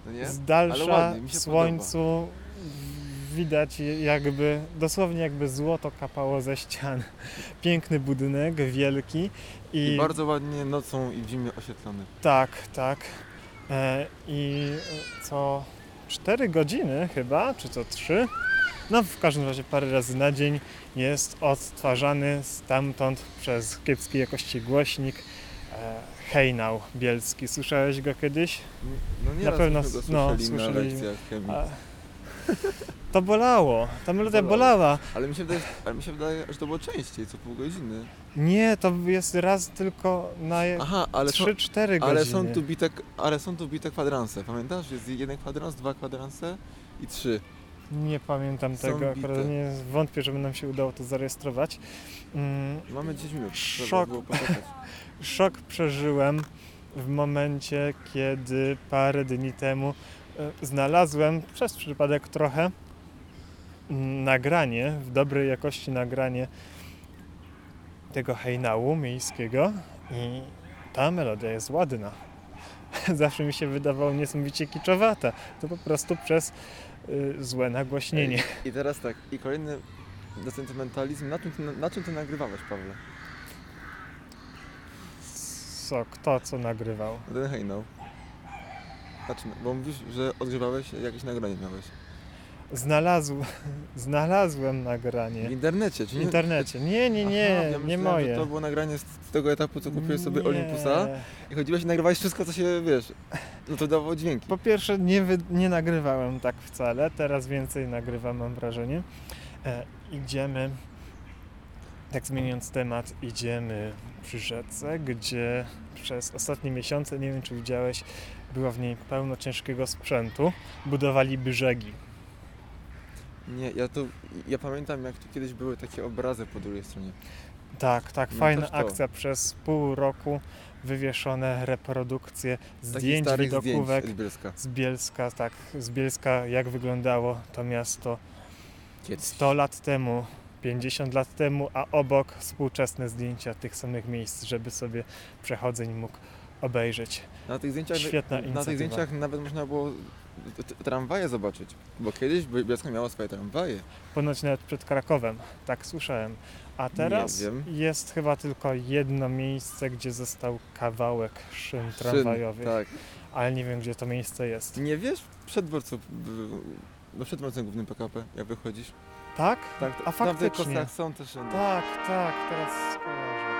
No nie?
Z dalsza w słońcu widać jakby, dosłownie jakby złoto kapało ze ścian. Piękny budynek, wielki i,
I bardzo ładnie nocą i w zimie oświetlony.
tak, tak. E, I co 4 godziny chyba, czy co 3, no w każdym razie parę razy na dzień jest odtwarzany stamtąd przez kiepskiej jakości głośnik e, hejnał bielski. Słyszałeś go kiedyś?
No nie
Na pewno
go
no,
słyszeli na
słyszeli.
lekcjach chemii.
A, to bolało, ta melodia
Bolało.
bolała.
Ale mi się wydaje, ale mi się wydaje, że to było częściej, co pół godziny.
Nie, to jest raz tylko na
Aha, ale są,
3-4 godziny.
ale są tu bite, ale są tu bite kwadranse. Pamiętasz? Jest jeden kwadrans, dwa kwadranse i trzy.
Nie pamiętam
Są
tego, akurat
bite.
nie wątpię, żeby nam się udało to zarejestrować. Mm,
Mamy 10 minut. Trzeba
Szok.
było poczekać. *laughs*
Szok przeżyłem w momencie, kiedy parę dni temu znalazłem przez przypadek trochę mm, nagranie, w dobrej jakości nagranie tego hejnału miejskiego i ta melodia jest ładna. *laughs* Zawsze mi się wydawało niesamowicie kiczowata. To po prostu przez y, złe nagłośnienie.
I teraz tak, i kolejny desentymentalizm. Na czym, ty, na czym ty nagrywałeś, Pawle?
Co, kto co nagrywał?
Ten hejnał. Czym? Bo mówisz, że odgrzewałeś, jakieś nagranie miałeś.
Znalazł, *laughs* znalazłem nagranie.
W internecie, czy
W
nie?
internecie. Nie, nie, nie,
Aha, ja
nie moje.
Że to było nagranie z, z tego etapu, co kupiłeś sobie
Nie.
Olympusa i chodziłeś i nagrywałeś wszystko, co się, wiesz, no to dawało dźwięki.
Po pierwsze, nie, wy, nie nagrywałem tak wcale, teraz więcej nagrywam, mam wrażenie. E, idziemy, tak zmieniając temat, idziemy przy rzece, gdzie przez ostatnie miesiące, nie wiem czy widziałeś, było w niej pełno ciężkiego sprzętu, budowali brzegi.
Nie, ja to, ja pamiętam jak tu kiedyś były takie obrazy po drugiej stronie.
Tak, tak,
No
fajna akcja. Przez pół roku wywieszone reprodukcje zdjęć, widokówek
zdjęć z Bielska.
z Bielska, tak, z Bielska, jak wyglądało to miasto
Kiedyś.
100 lat temu, 50 lat temu, a obok współczesne zdjęcia tych samych miejsc, żeby sobie przechodzeń mógł obejrzeć.
Na tych zdjęciach,
Świetna
na tych zdjęciach nawet można było tramwaje zobaczyć, bo kiedyś Biel- Bielsko miało swoje tramwaje.
Ponoć nawet przed Krakowem, tak słyszałem. A teraz jest chyba tylko jedno miejsce, gdzie został kawałek szyn tramwajowych.
tak.
Ale nie wiem, gdzie to miejsce jest.
Nie wiesz, przed dworcem, no przed dworcem głównym PKP, jak wychodzisz.
Tak?
Tak,
A
tam w tych
faktycznie.
są też szyny.
Tak, tak, teraz skojarzę.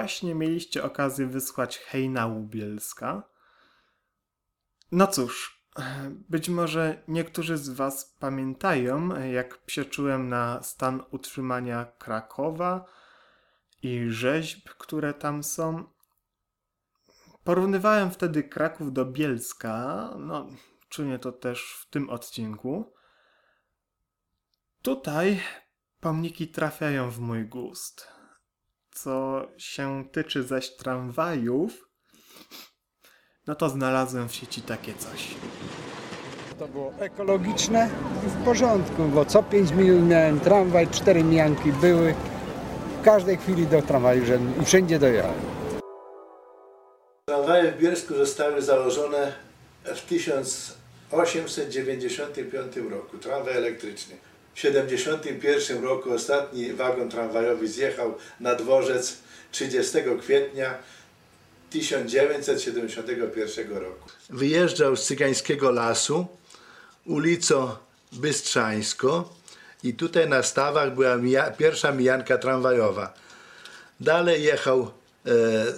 Właśnie mieliście okazję wysłać hejnału Bielska.
No cóż, być może niektórzy z Was pamiętają, jak się czułem na stan utrzymania Krakowa i rzeźb, które tam są. Porównywałem wtedy Kraków do Bielska, no czynię to też w tym odcinku. Tutaj pomniki trafiają w mój gust. Co się tyczy zaś tramwajów, no to znalazłem w sieci takie coś.
To było ekologiczne i w porządku, bo co 5 minut miałem tramwaj, cztery mijanki były. W każdej chwili do tramwaju i wszędzie dojechałem.
Tramwaje w Bielsku zostały założone w 1895 roku. Tramwaj elektryczny. W 1971 roku ostatni wagon tramwajowy zjechał na dworzec 30 kwietnia 1971 roku. Wyjeżdżał z Cygańskiego Lasu ulicą Bystrzańsko i tutaj na stawach była mija, pierwsza mijanka tramwajowa. Dalej jechał e,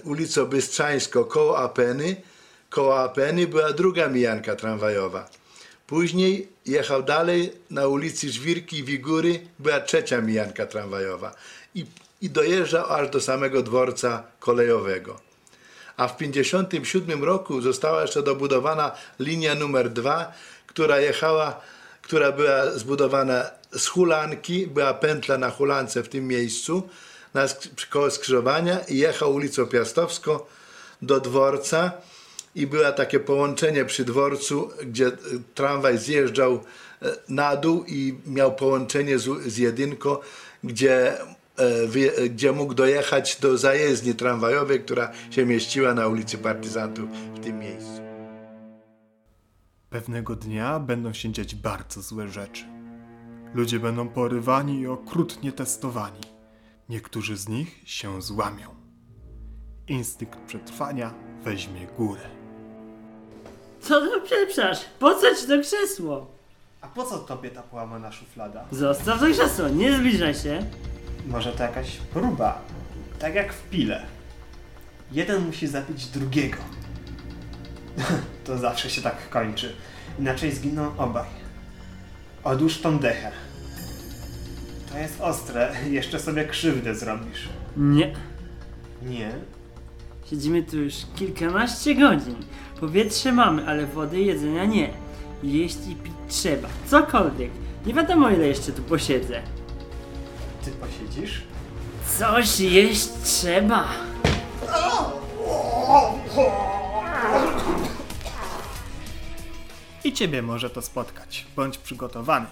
ulicą Bystrzańsko koło Apeny. Koło Apeny była druga mijanka tramwajowa. Później jechał dalej na ulicy Żwirki i Wigury, była trzecia mijanka tramwajowa. I, I dojeżdżał aż do samego dworca kolejowego. A w 1957 roku została jeszcze dobudowana linia numer 2, która jechała, która była zbudowana z hulanki, była pętla na hulance w tym miejscu, na, koło skrzyżowania i jechał ulicą Piastowską do dworca i było takie połączenie przy dworcu, gdzie e, tramwaj zjeżdżał e, na dół i miał połączenie z, z jedynką, gdzie, e, wyje- gdzie mógł dojechać do zajezdni tramwajowej, która się mieściła na ulicy Partyzantów w tym miejscu.
Pewnego dnia będą się dziać bardzo złe rzeczy. Ludzie będą porywani i okrutnie testowani. Niektórzy z nich się złamią. Instynkt przetrwania weźmie górę.
Co to przeprzasz? Po co ci to krzesło?
A po co tobie ta połamana szuflada?
Zostaw to krzesło, nie zbliżaj się.
Może to jakaś próba. Tak jak w pile. Jeden musi zabić drugiego. *laughs* to zawsze się tak kończy. Inaczej zginą obaj. Odłóż tą dechę. To jest ostre. Jeszcze sobie krzywdę zrobisz.
Nie.
Nie?
Siedzimy tu już kilkanaście godzin. Powietrze mamy, ale wody i jedzenia nie. Jeść i pić trzeba. Cokolwiek. Nie wiadomo ile jeszcze tu posiedzę.
Ty posiedzisz?
Coś jeść trzeba.
I ciebie może to spotkać. Bądź przygotowany.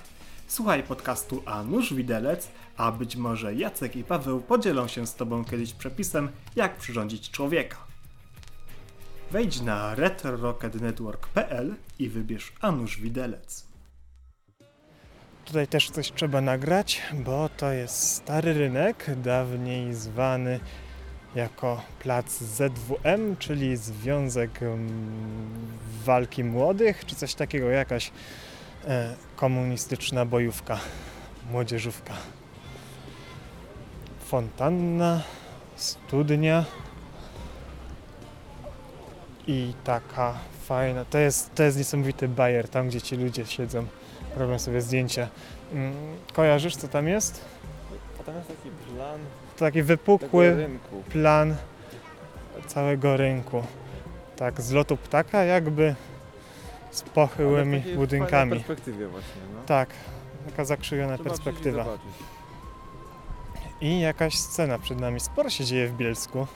Słuchaj podcastu A Nóż Widelec, a być może Jacek i Paweł podzielą się z tobą kiedyś przepisem, jak przyrządzić człowieka. Wejdź na retrorocketnetwork.pl i wybierz A Nóż Widelec. Tutaj też coś trzeba nagrać, bo to jest stary rynek, dawniej zwany jako plac ZWM, czyli Związek mm, Walki Młodych, czy coś takiego, jakaś e, komunistyczna bojówka, młodzieżówka. Fontanna, studnia i taka fajna, to jest, to jest niesamowity bajer, tam gdzie ci ludzie siedzą, robią sobie zdjęcia. Mm, Kojarzysz co tam jest?
A tam jest taki plan
To taki wypukły plan całego rynku. Tak, z lotu ptaka jakby z pochyłymi
Ale w
budynkami.
perspektywie właśnie, no.
Tak, taka zakrzywiona
Trzeba
perspektywa. I jakaś scena przed nami. Sporo się dzieje w Bielsku.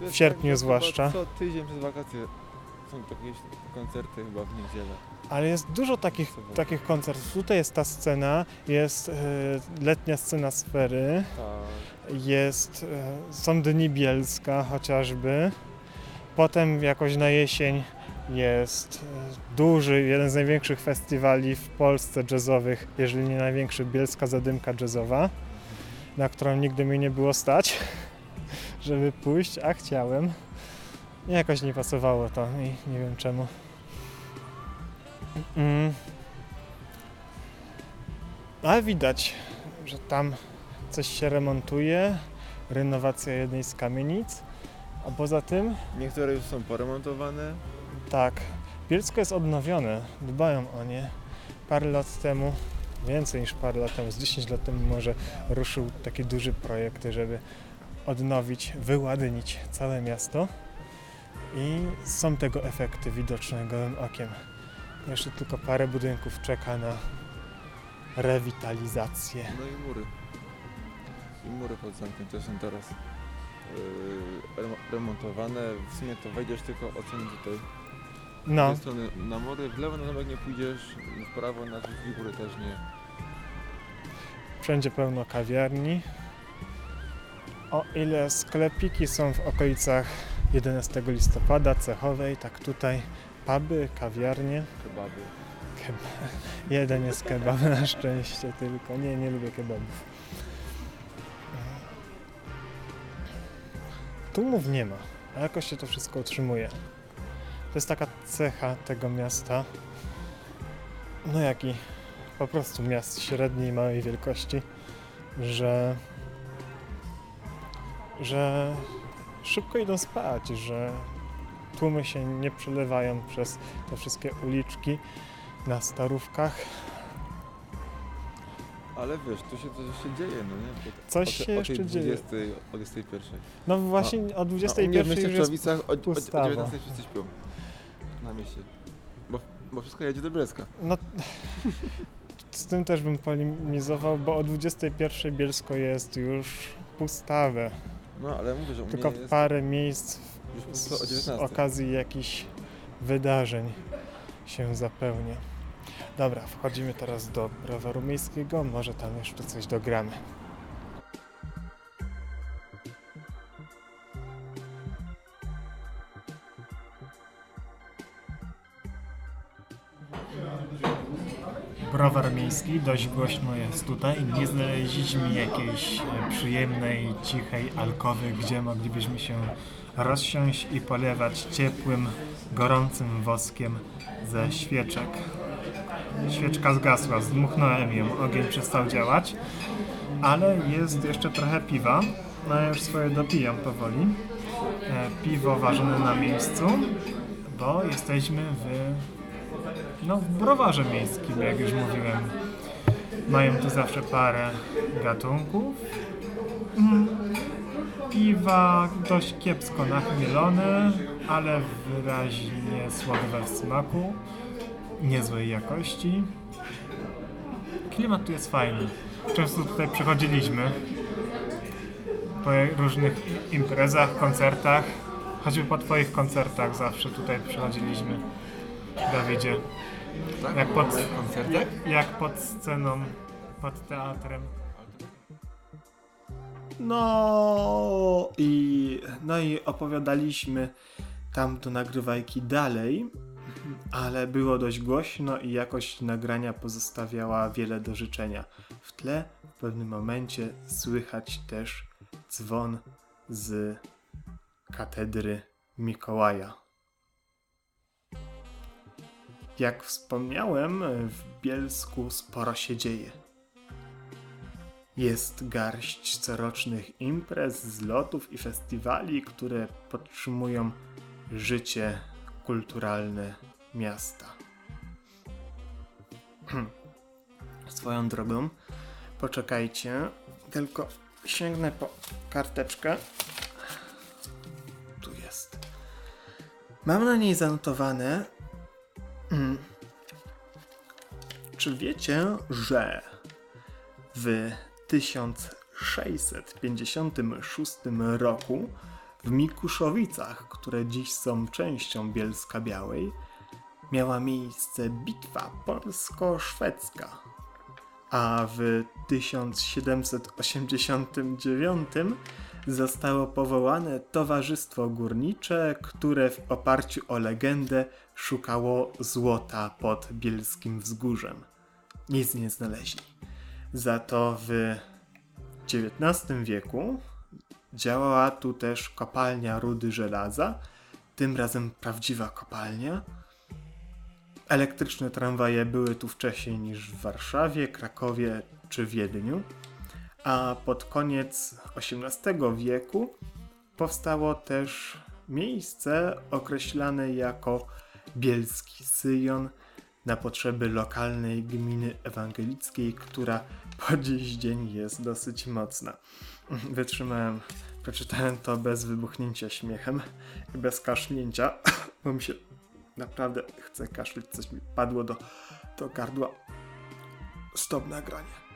W sierpniu
tak,
zwłaszcza.
Co tydzień przez wakacje są jakieś koncerty chyba w niedzielę.
Ale jest dużo takich, takich koncertów. Tutaj jest ta scena, jest e, letnia scena sfery,
Tak.
jest, e, są dni Bielska chociażby. Potem jakoś na jesień jest e, duży, jeden z największych festiwali w Polsce jazzowych, jeżeli nie największy, Bielska Zadymka Jazzowa, na którą nigdy mi nie było stać, żeby pójść, a chciałem. Jakoś nie pasowało to i nie wiem czemu. Mm. Ale widać, że tam coś się remontuje, renowacja jednej z kamienic, a poza tym
Niektóre już są poremontowane.
tak, Bielsko jest odnowione, dbają o nie. Parę lat temu, więcej niż parę lat temu, z 10 lat temu może ruszył taki duży projekt, żeby odnowić, wyładnić całe miasto i są tego efekty widoczne gołym okiem. Jeszcze tylko parę budynków czeka na rewitalizację.
No i mury. I mury pod zamkiem też są teraz yy, remo- remontowane. W sumie to wejdziesz tylko od strony tutaj.
No.
Z tej strony na mury, w lewo na zamek nie pójdziesz, w prawo na drzwi góry też nie.
Wszędzie pełno kawiarni. O ile sklepiki są w okolicach 11 listopada, cechowej, tak tutaj puby, kawiarnie.
Kebaby.
Keba- *laughs* Jeden jest kebab na szczęście tylko. Nie, nie lubię kebabów. Tłumów nie ma, a jakoś się to wszystko utrzymuje. To jest taka cecha tego miasta. No jak i po prostu miast średniej, małej wielkości, że że szybko idą spać, że tłumy się nie przelewają przez te wszystkie uliczki na starówkach.
Ale wiesz, tu się coś się dzieje, no nie? Bo
Coś
o
się
o
jeszcze
tej
dzieje.
20, o 21.
No właśnie o
a u
21
mnie w
już jest
o, o, o
pustawo.
19 wszyscy śpią. Na mieście. Bo, bo wszystko jedzie do Bielska.
No, *laughs* z tym też bym polemizował, bo o 21 Bielsko jest już pustawe.
No ale mówię, że u
Tylko
mnie jest...
parę miejsc
już
z, z
19.
okazji jakichś wydarzeń się zapełnia. Dobra, wchodzimy teraz do browaru miejskiego, może tam jeszcze coś dogramy. Browar miejski, dość głośno jest tutaj. Nie znaleźliśmy jakiejś e, przyjemnej, cichej alkowy, gdzie moglibyśmy się rozsiąść i polewać ciepłym, gorącym woskiem ze świeczek. Świeczka zgasła, zdmuchnąłem ją, ogień przestał działać, ale jest jeszcze trochę piwa. No ja już swoje dopijam powoli. E, Piwo ważone na miejscu, bo jesteśmy w no, browarze miejskim, jak już mówiłem. Mają tu zawsze parę gatunków. Mm, Piwa dość kiepsko nachmielone, ale wyraźnie słabe w smaku. Niezłej jakości. Klimat tu jest fajny. Często tutaj przychodziliśmy po różnych imprezach, koncertach. Choćby po twoich koncertach zawsze tutaj przychodziliśmy. Dawidzie.
Tak?
Jak pod,
koncertach?
jak, jak pod sceną, pod teatrem. No i, no i opowiadaliśmy tam do nagrywajki dalej, ale było dość głośno i jakość nagrania pozostawiała wiele do życzenia. W tle w pewnym momencie słychać też dzwon z katedry Mikołaja. Jak wspomniałem, w Bielsku sporo się dzieje. Jest garść corocznych imprez, zlotów i festiwali, które podtrzymują życie kulturalne miasta. *clears throat* Swoją drogą, poczekajcie, tylko sięgnę po karteczkę. Tu jest. Mam na niej zanotowane. Czy wiecie, że w 1656 roku w Mikuszowicach, które dziś są częścią Bielska Białej, miała miejsce bitwa polsko-szwedzka, a w 1789 zostało powołane Towarzystwo Górnicze, które w oparciu o legendę szukało złota pod Bielskim Wzgórzem. Nic nie znaleźli. Za to w XIX wieku działała tu też kopalnia rudy żelaza, tym razem prawdziwa kopalnia. Elektryczne tramwaje były tu wcześniej niż w Warszawie, Krakowie czy Wiedniu, a pod koniec XVIII wieku powstało też miejsce określane jako bielski Syjon na potrzeby lokalnej gminy ewangelickiej, która po dziś dzień jest dosyć mocna. Wytrzymałem, przeczytałem to bez wybuchnięcia śmiechem i bez kasznięcia, *coughs* bo mi się naprawdę chce kaszleć, coś mi padło do, do gardła. Stop nagranie.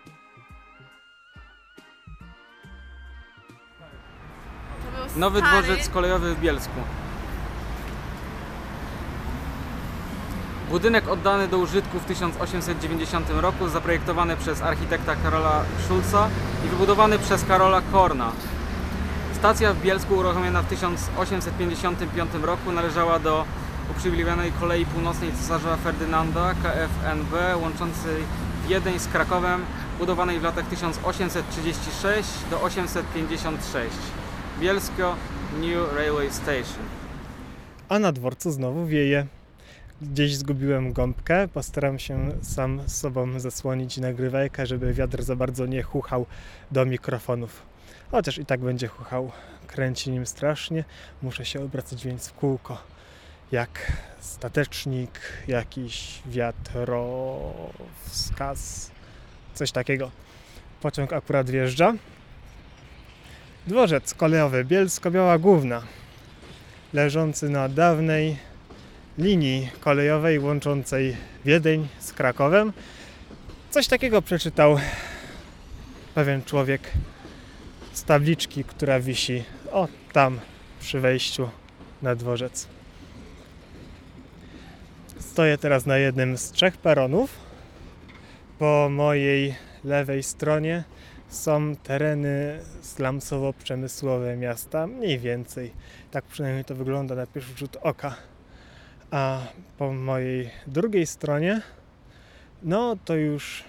Nowy dworzec kolejowy w Bielsku. Budynek oddany do użytku w 1890 roku, zaprojektowany przez architekta Karola Schulza i wybudowany przez Karola Korna. Stacja w Bielsku uruchomiona w 1855 roku należała do uprzywilejowanej kolei północnej cesarza Ferdynanda KFNB łączącej Wiedeń z Krakowem, budowanej w latach 1836 do 856. Bielsko New Railway Station.
A na dworcu znowu wieje. Gdzieś zgubiłem gąbkę, postaram się sam z sobą zasłonić nagrywajkę, żeby wiatr za bardzo nie chuchał do mikrofonów. Chociaż i tak będzie chuchał, kręci nim strasznie, muszę się obracać więc w kółko. Jak statecznik, jakiś wiatrowskaz, coś takiego. Pociąg akurat wjeżdża. Dworzec kolejowy Bielsko-Biała Główna, leżący na dawnej linii kolejowej łączącej Wiedeń z Krakowem. Coś takiego przeczytał pewien człowiek z tabliczki, która wisi o tam przy wejściu na dworzec. Stoję teraz na jednym z trzech peronów. Po mojej lewej stronie są tereny slumsowo-przemysłowe miasta, mniej więcej. Tak przynajmniej to wygląda na pierwszy rzut oka. A po mojej drugiej stronie, no to już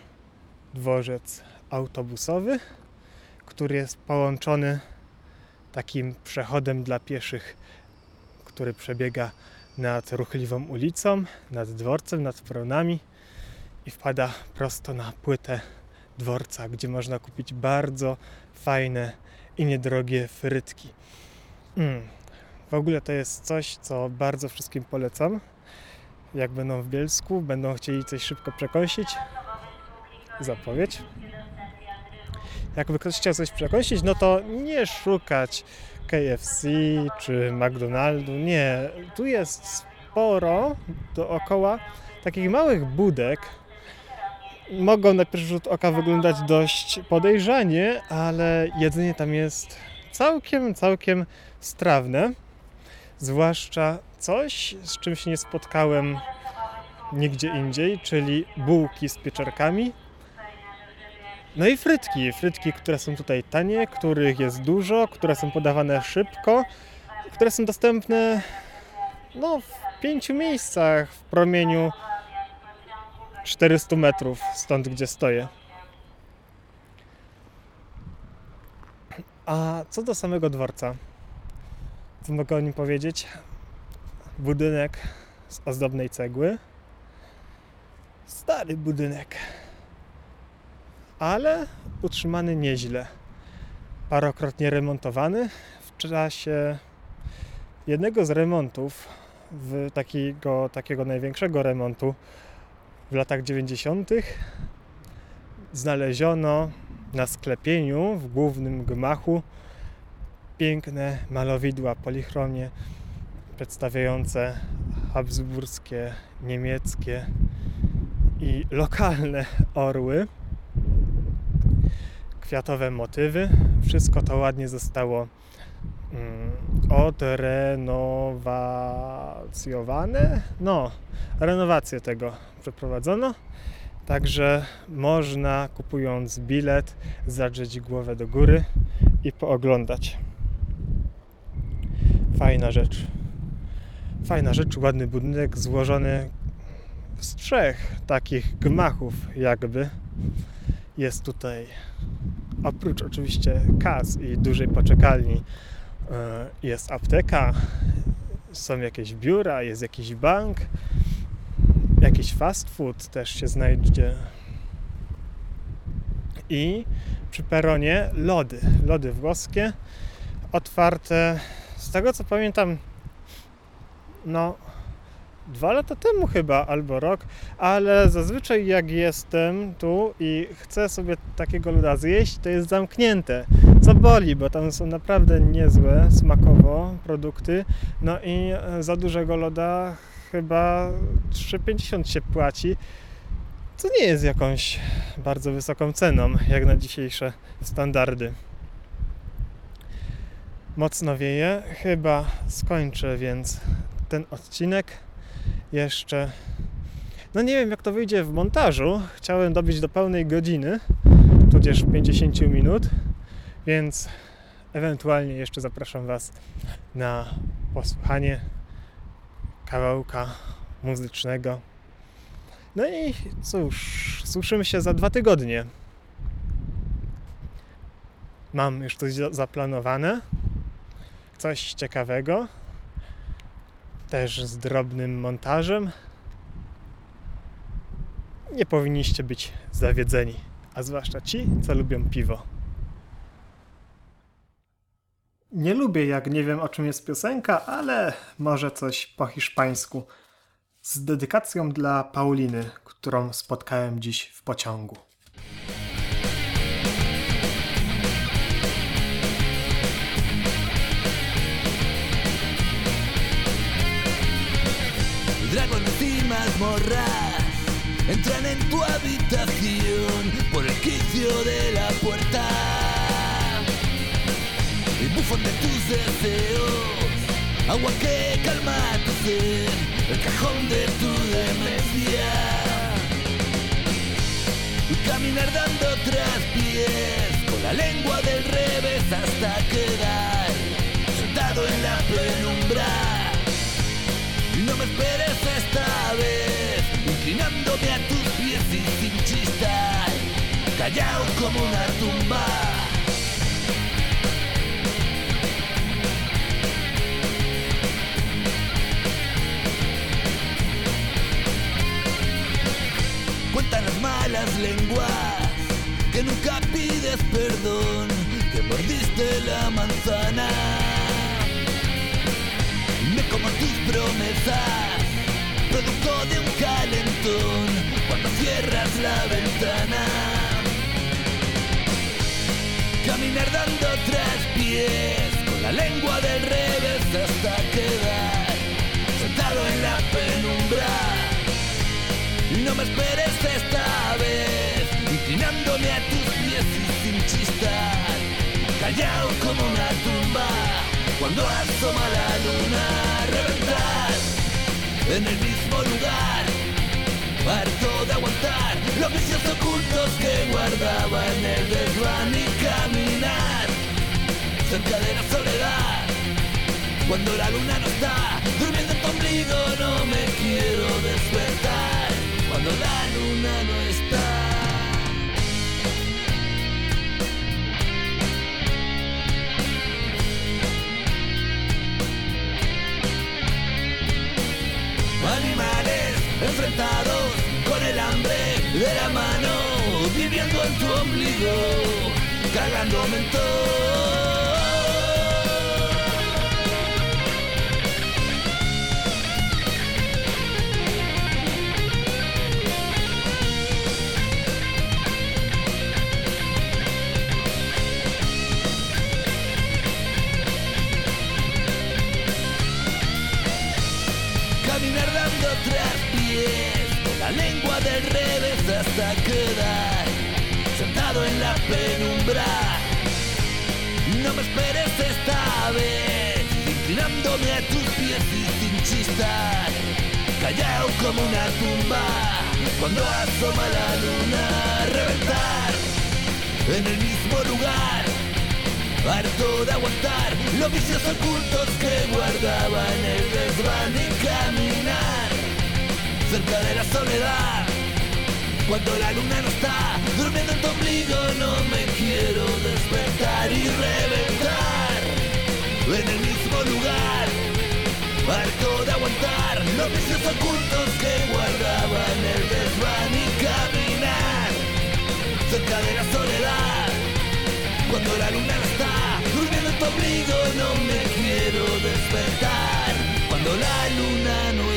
dworzec autobusowy, który jest połączony takim przechodem dla pieszych, który przebiega nad ruchliwą ulicą, nad dworcem, nad peronami i wpada prosto na płytę dworca, gdzie można kupić bardzo fajne i niedrogie frytki. Mm. W ogóle to jest coś, co bardzo wszystkim polecam. Jak będą w Bielsku, będą chcieli coś szybko przekąsić. Zapowiedź. Jakby ktoś chciał coś przekąsić, no to nie szukać KFC czy McDonaldu. Nie, tu jest sporo dookoła takich małych budek. Mogą na pierwszy rzut oka wyglądać dość podejrzanie, ale jedzenie tam jest całkiem, całkiem strawne. Zwłaszcza coś, z czym się nie spotkałem nigdzie indziej, czyli bułki z pieczarkami. No i frytki. Frytki, które są tutaj tanie, których jest dużo, które są podawane szybko, które są dostępne no, w pięciu miejscach w promieniu 400 metrów stąd, gdzie stoję. A co do samego dworca, co mogę o nim powiedzieć? Budynek z ozdobnej cegły. Stary budynek, ale utrzymany nieźle. Parokrotnie remontowany. W czasie jednego z remontów, w takiego, takiego największego remontu w latach 90. znaleziono na sklepieniu w głównym gmachu piękne malowidła polichromie przedstawiające habsburskie, niemieckie i lokalne orły. Kwiatowe motywy. Wszystko to ładnie zostało mm, odrenowacjowane. No, renowację tego przeprowadzono. Także można kupując bilet zadrzeć głowę do góry i pooglądać. Fajna rzecz. Fajna rzecz, ładny budynek złożony z trzech takich gmachów jakby. Jest tutaj oprócz oczywiście kas i dużej poczekalni e, jest apteka, są jakieś biura, jest jakiś bank, jakiś fast food też się znajdzie. I przy peronie lody, lody włoskie, otwarte, z tego co pamiętam, no dwa lata temu chyba, albo rok, ale zazwyczaj jak jestem tu i chcę sobie takiego loda zjeść, to jest zamknięte. Co boli, bo tam są naprawdę niezłe smakowo produkty. No i e, za dużego loda chyba 3,50 się płaci. Co nie jest jakąś bardzo wysoką ceną, jak na dzisiejsze standardy. Mocno wieje, chyba skończę więc ten odcinek jeszcze. No nie wiem, jak to wyjdzie w montażu. Chciałem dobić do pełnej godziny, tudzież 50 minut, więc ewentualnie jeszcze zapraszam Was na posłuchanie kawałka muzycznego. No i cóż, słyszymy się za dwa tygodnie. Mam już coś zaplanowane, coś ciekawego, też z drobnym montażem. Nie powinniście być zawiedzeni, a zwłaszcza ci, co lubią piwo. Nie lubię, jak nie wiem o czym jest piosenka, ale może coś po hiszpańsku. Z dedykacją dla Pauliny, którą spotkałem dziś w pociągu.
Dragones y mazmorras entran en tu habitación por el quicio de la puerta. El bufón de tus deseos, agua que calma tu sed, el cajón de tu demencia. Y caminar dando traspiés con la lengua del revés hasta quedar sentado en la penumbra. Y no me esperes inclinándome a tus pies y sin chistar, callado como una tumba. Cuentan las malas lenguas que nunca pides perdón, que mordiste la manzana. Me como tus promesas, producto de un calentón, cuando cierras la ventana. Caminar dando traspiés, con la lengua del revés hasta quedar sentado en la penumbra. Y no me esperes esta vez, inclinándome a tus pies y sin chistar, callado como una tumba, cuando asoma la luna reventar en el mismo lugar, harto de aguantar los vicios ocultos que guardaba en el desván y caminar cerca de la soledad. Cuando la luna no está durmiendo en tu ombligo, enfrentados con el hambre de la mano, viviendo en tu ombligo, cagando mentón. Lengua del revés hasta quedar sentado en la penumbra. No me esperes esta vez, inclinándome a tus pies y sin chistar, callado como una tumba, cuando asoma la luna reventar en el mismo lugar. Harto de aguantar los vicios ocultos que guardaba en el desván y caminar cerca de la soledad. Cuando la luna no está durmiendo en tu ombligo, no me quiero despertar y reventar en el mismo lugar. Harto de aguantar los vicios ocultos que guardaba en el desván y caminar cerca de la soledad. Cuando la luna no está durmiendo en tu ombligo, no me quiero despertar. Cuando la luna no